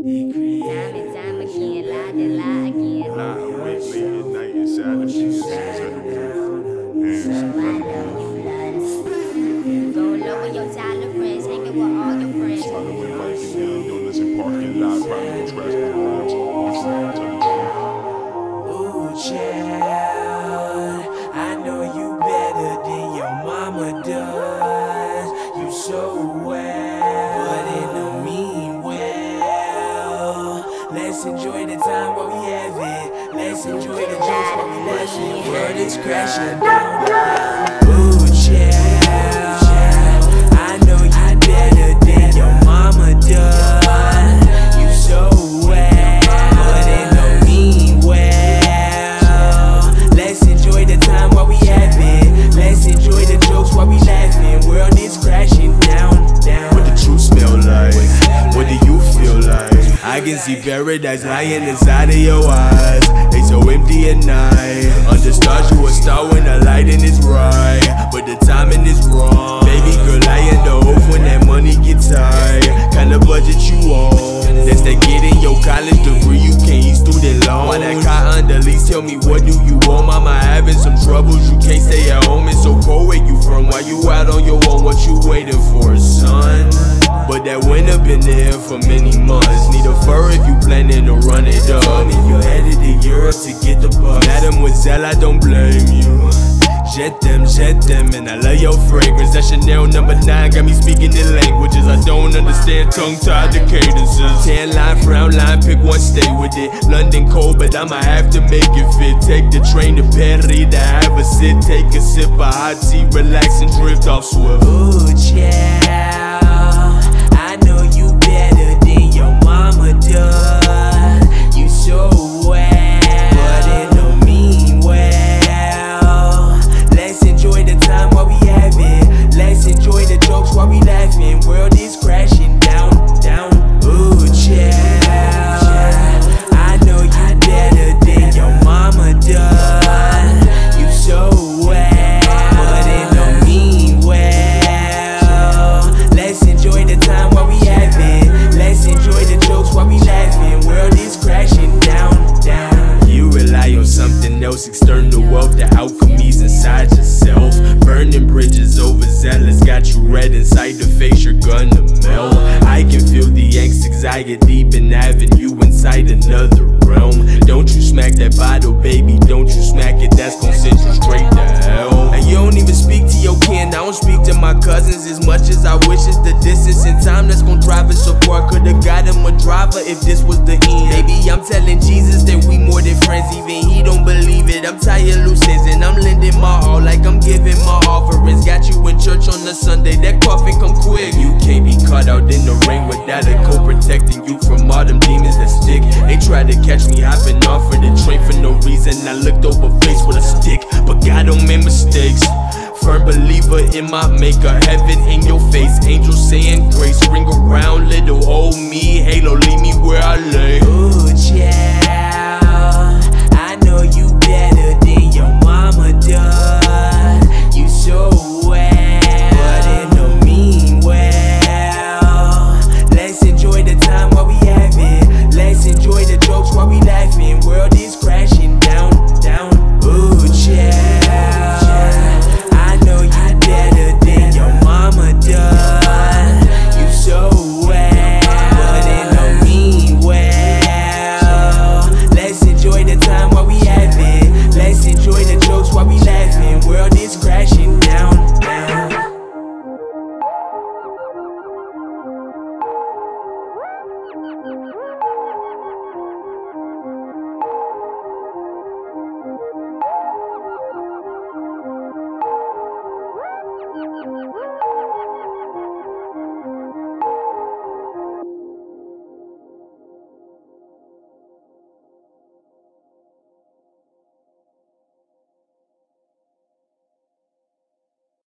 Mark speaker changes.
Speaker 1: Time and time again, lie to lie again.
Speaker 2: Lie awake late at night inside the sheets. Hands
Speaker 1: Go lower your tolerance, hanging with all your friends.
Speaker 2: Swallow with Mike and Billy Donuts in parking lot. Riding with trash the rims. Tell the truth.
Speaker 3: Ooh, child, I know you better than your mama does. You so it. Let's enjoy the jokes while we laughing. World is crashing down. Ooh, child,
Speaker 4: see paradise lying inside of your eyes. They so empty at night. Under stars, you a star when the lighting is right. But the timing is wrong. Baby girl, I end the when that money gets tight. Kind of budget you on. That's that getting your college degree. You can't eat student loan. Why that car under lease? Tell me what do you want? Mama having some troubles. You can't stay at home. It's so cold where you from. Why you out on your own? What you waiting been there for many months. Need a fur if you planning to run it up. Me you headed to Europe to get the bus. Mademoiselle, I don't blame you. Jet them, jet them, and I love your fragrance. That Chanel number nine got me speaking in languages I don't understand. Tongue tied to cadences. Tan line, frown line, pick one, stay with it. London cold, but I'ma have to make it fit. Take the train to Paris to have a sit. Take a sip of hot tea, relax and drift off swift.
Speaker 3: Ooh, child,
Speaker 4: you're gonna melt. I can feel the angst, anxiety, been having you inside another realm. Don't you smack that bottle, baby, don't you smack it, that's gon' send you straight to hell. And you don't even speak to your kin, I don't speak to my cousins as much as I wish it's the distance and time that's gon' drive us apart. Could've got him a driver if this was the end. Baby, I'm telling Jesus that we more than friends, even he don't believe it. I'm tired loose like I'm giving my offerings. Got you in church on the Sunday, that coffin come quick. You can't be caught out in the rain without a coat protecting you from all them demons that stick. They tried to catch me hopping off of the train for no reason. I looked over face with a stick, but God don't make mistakes. Firm believer in my maker, heaven in your face, angels saying grace. Ring around, little old me, halo why we laughing, world is crashing.